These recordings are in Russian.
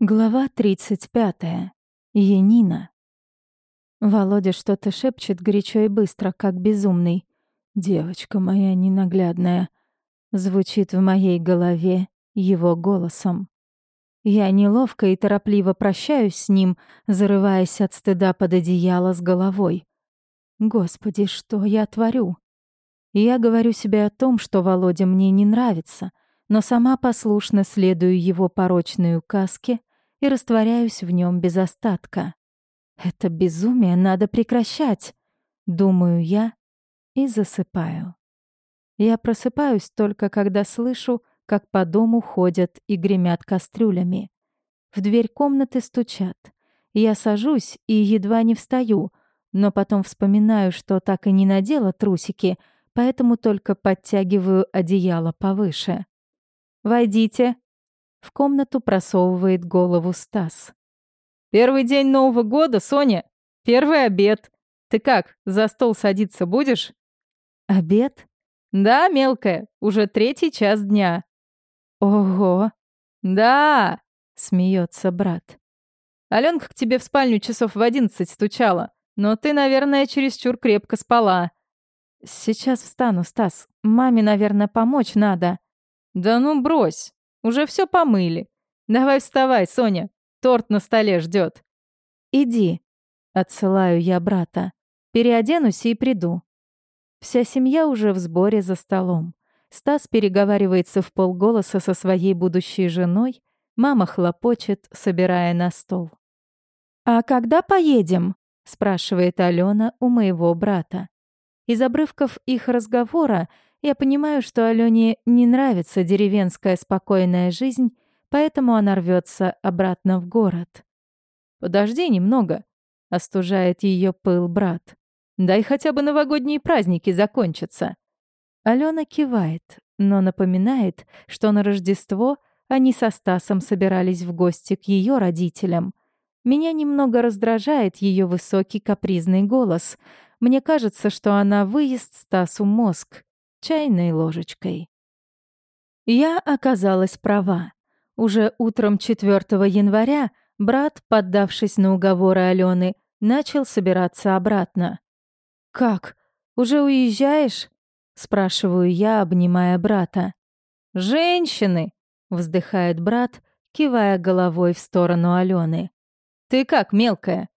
Глава 35. Янина. Володя что-то шепчет горячо и быстро, как безумный. «Девочка моя ненаглядная», звучит в моей голове его голосом. Я неловко и торопливо прощаюсь с ним, зарываясь от стыда под одеяло с головой. Господи, что я творю? Я говорю себе о том, что Володя мне не нравится, но сама послушно следую его порочной указке и растворяюсь в нем без остатка. Это безумие надо прекращать, думаю я и засыпаю. Я просыпаюсь только когда слышу, как по дому ходят и гремят кастрюлями. В дверь комнаты стучат. Я сажусь и едва не встаю, но потом вспоминаю, что так и не надела трусики, поэтому только подтягиваю одеяло повыше. «Войдите», в комнату просовывает голову Стас. «Первый день Нового года, Соня. Первый обед. Ты как, за стол садиться будешь?» «Обед?» «Да, мелкая, уже третий час дня». «Ого!» «Да!» — смеется брат. Аленка к тебе в спальню часов в одиннадцать стучала, но ты, наверное, чересчур крепко спала. Сейчас встану, Стас. Маме, наверное, помочь надо. Да ну брось. Уже все помыли. Давай вставай, Соня. Торт на столе ждет. Иди. Отсылаю я брата. Переоденусь и приду. Вся семья уже в сборе за столом. Стас переговаривается в полголоса со своей будущей женой. Мама хлопочет, собирая на стол. «А когда поедем?» — спрашивает Алена у моего брата. Из обрывков их разговора я понимаю, что Алене не нравится деревенская спокойная жизнь, поэтому она рвется обратно в город. «Подожди немного», — остужает ее пыл брат. «Дай хотя бы новогодние праздники закончатся». Алена кивает, но напоминает, что на Рождество они со Стасом собирались в гости к ее родителям. Меня немного раздражает ее высокий капризный голос. Мне кажется, что она выест Стасу мозг чайной ложечкой. Я оказалась права. Уже утром 4 января брат, поддавшись на уговоры Алены, начал собираться обратно. «Как? Уже уезжаешь?» — спрашиваю я, обнимая брата. «Женщины!» — вздыхает брат, кивая головой в сторону Алены. «Ты как, мелкая?»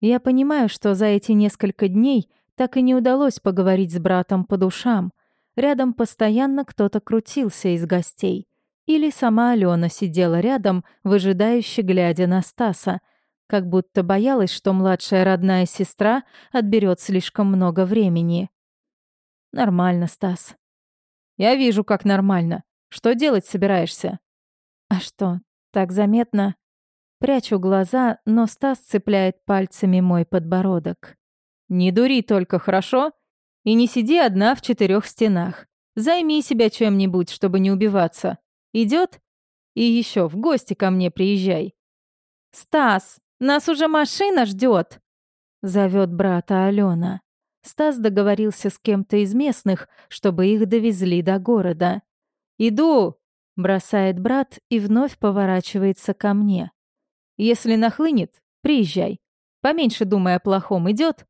Я понимаю, что за эти несколько дней так и не удалось поговорить с братом по душам, Рядом постоянно кто-то крутился из гостей. Или сама Алена сидела рядом, выжидающе глядя на Стаса, как будто боялась, что младшая родная сестра отберет слишком много времени. «Нормально, Стас». «Я вижу, как нормально. Что делать собираешься?» «А что, так заметно?» Прячу глаза, но Стас цепляет пальцами мой подбородок. «Не дури только, хорошо? И не сиди одна в четырех стенах. Займи себя чем-нибудь, чтобы не убиваться. Идет? И еще в гости ко мне приезжай. Стас, нас уже машина ждет. Зовет брата Алена. Стас договорился с кем-то из местных, чтобы их довезли до города. «Иду!» — бросает брат и вновь поворачивается ко мне. «Если нахлынет, приезжай. Поменьше думай о плохом, идет?»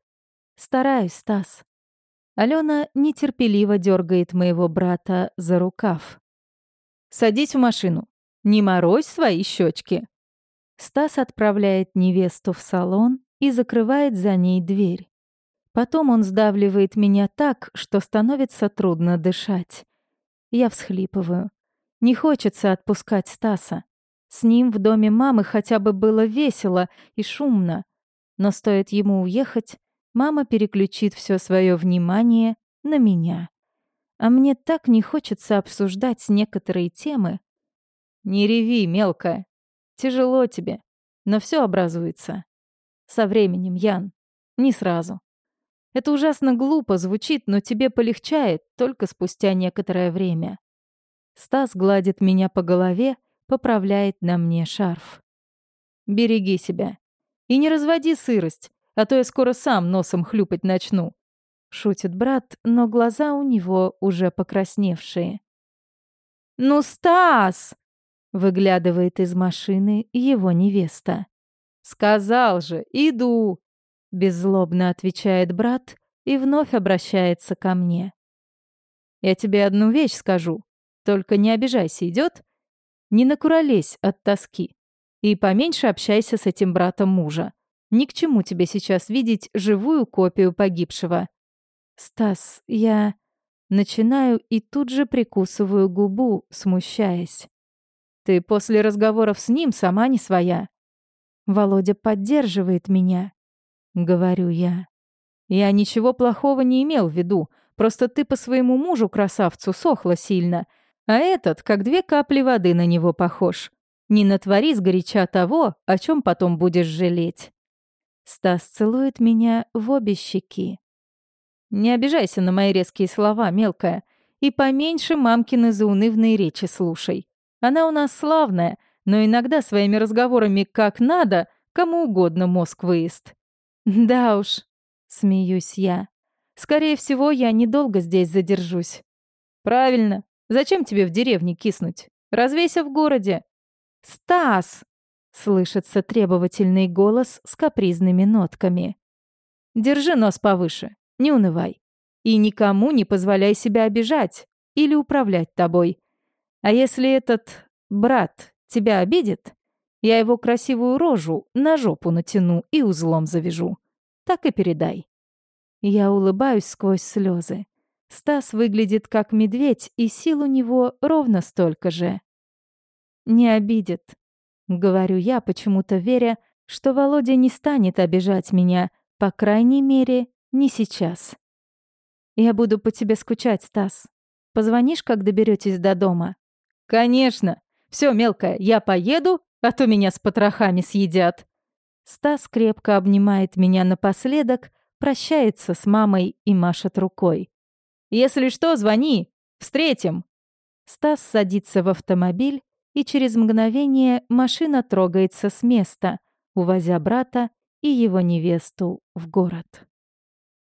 «Стараюсь, Стас». Алена нетерпеливо дергает моего брата за рукав. «Садись в машину. Не морозь свои щечки. Стас отправляет невесту в салон и закрывает за ней дверь. Потом он сдавливает меня так, что становится трудно дышать. Я всхлипываю. Не хочется отпускать Стаса. С ним в доме мамы хотя бы было весело и шумно. Но стоит ему уехать, мама переключит все свое внимание на меня. А мне так не хочется обсуждать некоторые темы. Не реви, мелкая. Тяжело тебе, но все образуется. Со временем, Ян. Не сразу. Это ужасно глупо звучит, но тебе полегчает только спустя некоторое время. Стас гладит меня по голове, поправляет на мне шарф. Береги себя. И не разводи сырость а то я скоро сам носом хлюпать начну. Шутит брат, но глаза у него уже покрасневшие. «Ну, Стас!» Выглядывает из машины его невеста. «Сказал же, иду!» Беззлобно отвечает брат и вновь обращается ко мне. «Я тебе одну вещь скажу. Только не обижайся, идет? Не накуролесь от тоски. И поменьше общайся с этим братом мужа. Ни к чему тебе сейчас видеть живую копию погибшего. Стас, я... Начинаю и тут же прикусываю губу, смущаясь. Ты после разговоров с ним сама не своя. Володя поддерживает меня. Говорю я. Я ничего плохого не имел в виду. Просто ты по своему мужу-красавцу сохла сильно. А этот, как две капли воды на него похож. Не натвори сгоряча того, о чем потом будешь жалеть. Стас целует меня в обе щеки. Не обижайся на мои резкие слова, мелкая, и поменьше мамкины заунывные речи слушай. Она у нас славная, но иногда своими разговорами как надо, кому угодно мозг выезд. Да уж, смеюсь я. Скорее всего, я недолго здесь задержусь. Правильно. Зачем тебе в деревне киснуть? Развейся в городе. Стас! Слышится требовательный голос с капризными нотками. Держи нос повыше, не унывай. И никому не позволяй себя обижать или управлять тобой. А если этот брат тебя обидит, я его красивую рожу на жопу натяну и узлом завяжу. Так и передай. Я улыбаюсь сквозь слезы. Стас выглядит как медведь, и сил у него ровно столько же. Не обидит, говорю я, почему-то веря, что Володя не станет обижать меня, по крайней мере, не сейчас. Я буду по тебе скучать, Стас. Позвонишь, как доберетесь до дома? Конечно. Все, мелкая, я поеду, а то меня с потрохами съедят. Стас крепко обнимает меня напоследок, прощается с мамой и машет рукой. «Если что, звони. Встретим». Стас садится в автомобиль, и через мгновение машина трогается с места, увозя брата и его невесту в город.